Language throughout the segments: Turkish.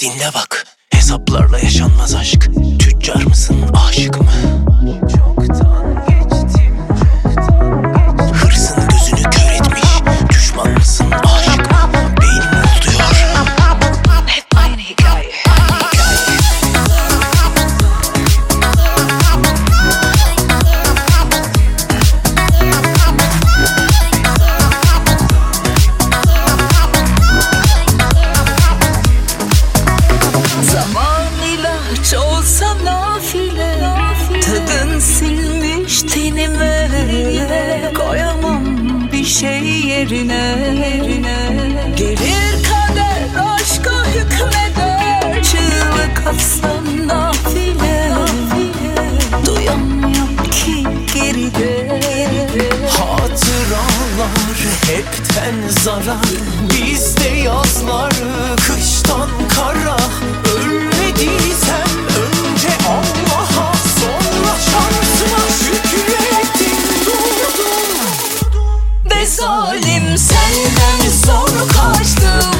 Dinle bak Hesaplarla yaşanmaz aşk Tüccar mısın aşık mı? Şey yerine. Gelir kader aşka hükmeder. Çığlık atsan nafile. Duyamıyorum ki geride. Hatıralar hepten zarar. Bizde yazlar kıştan kara. Ölmediysem önce Allah'a Sonra şansıma şükrettim durdum Ve zalim senden zor kaçtım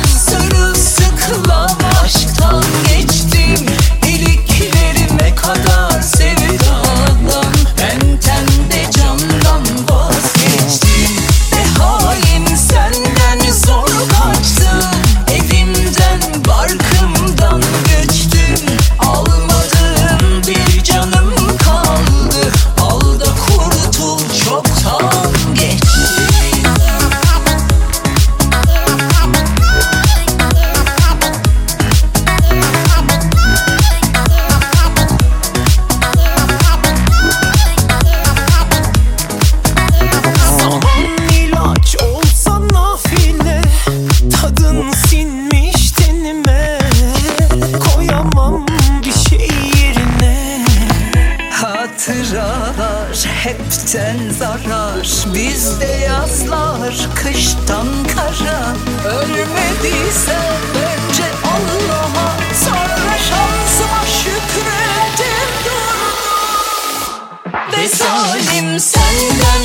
Hatıralar hepten zarar. Bizde yazlar kıştan kara. Ölmediysem önce Allah'a Sonra şansıma şükredim. Durdum Ve zalim senden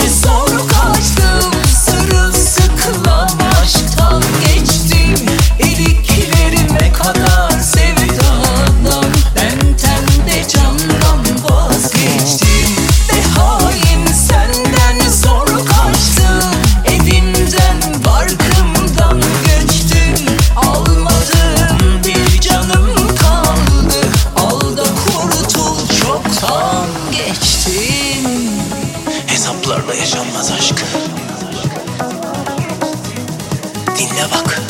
geçtim. Hesaplarla yaşanmaz aşk. Dinle bak.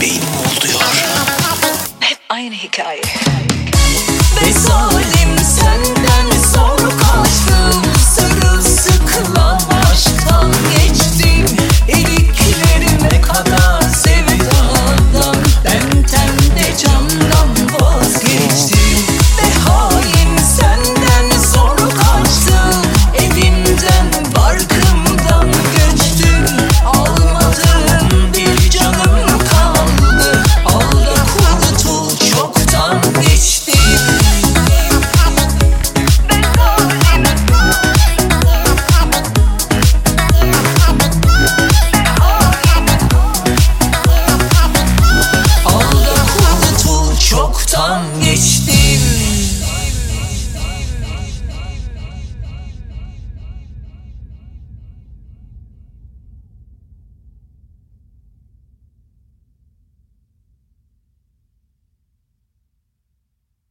Beynim oluyor Hep aynı hikaye. Ve zalim tristeza.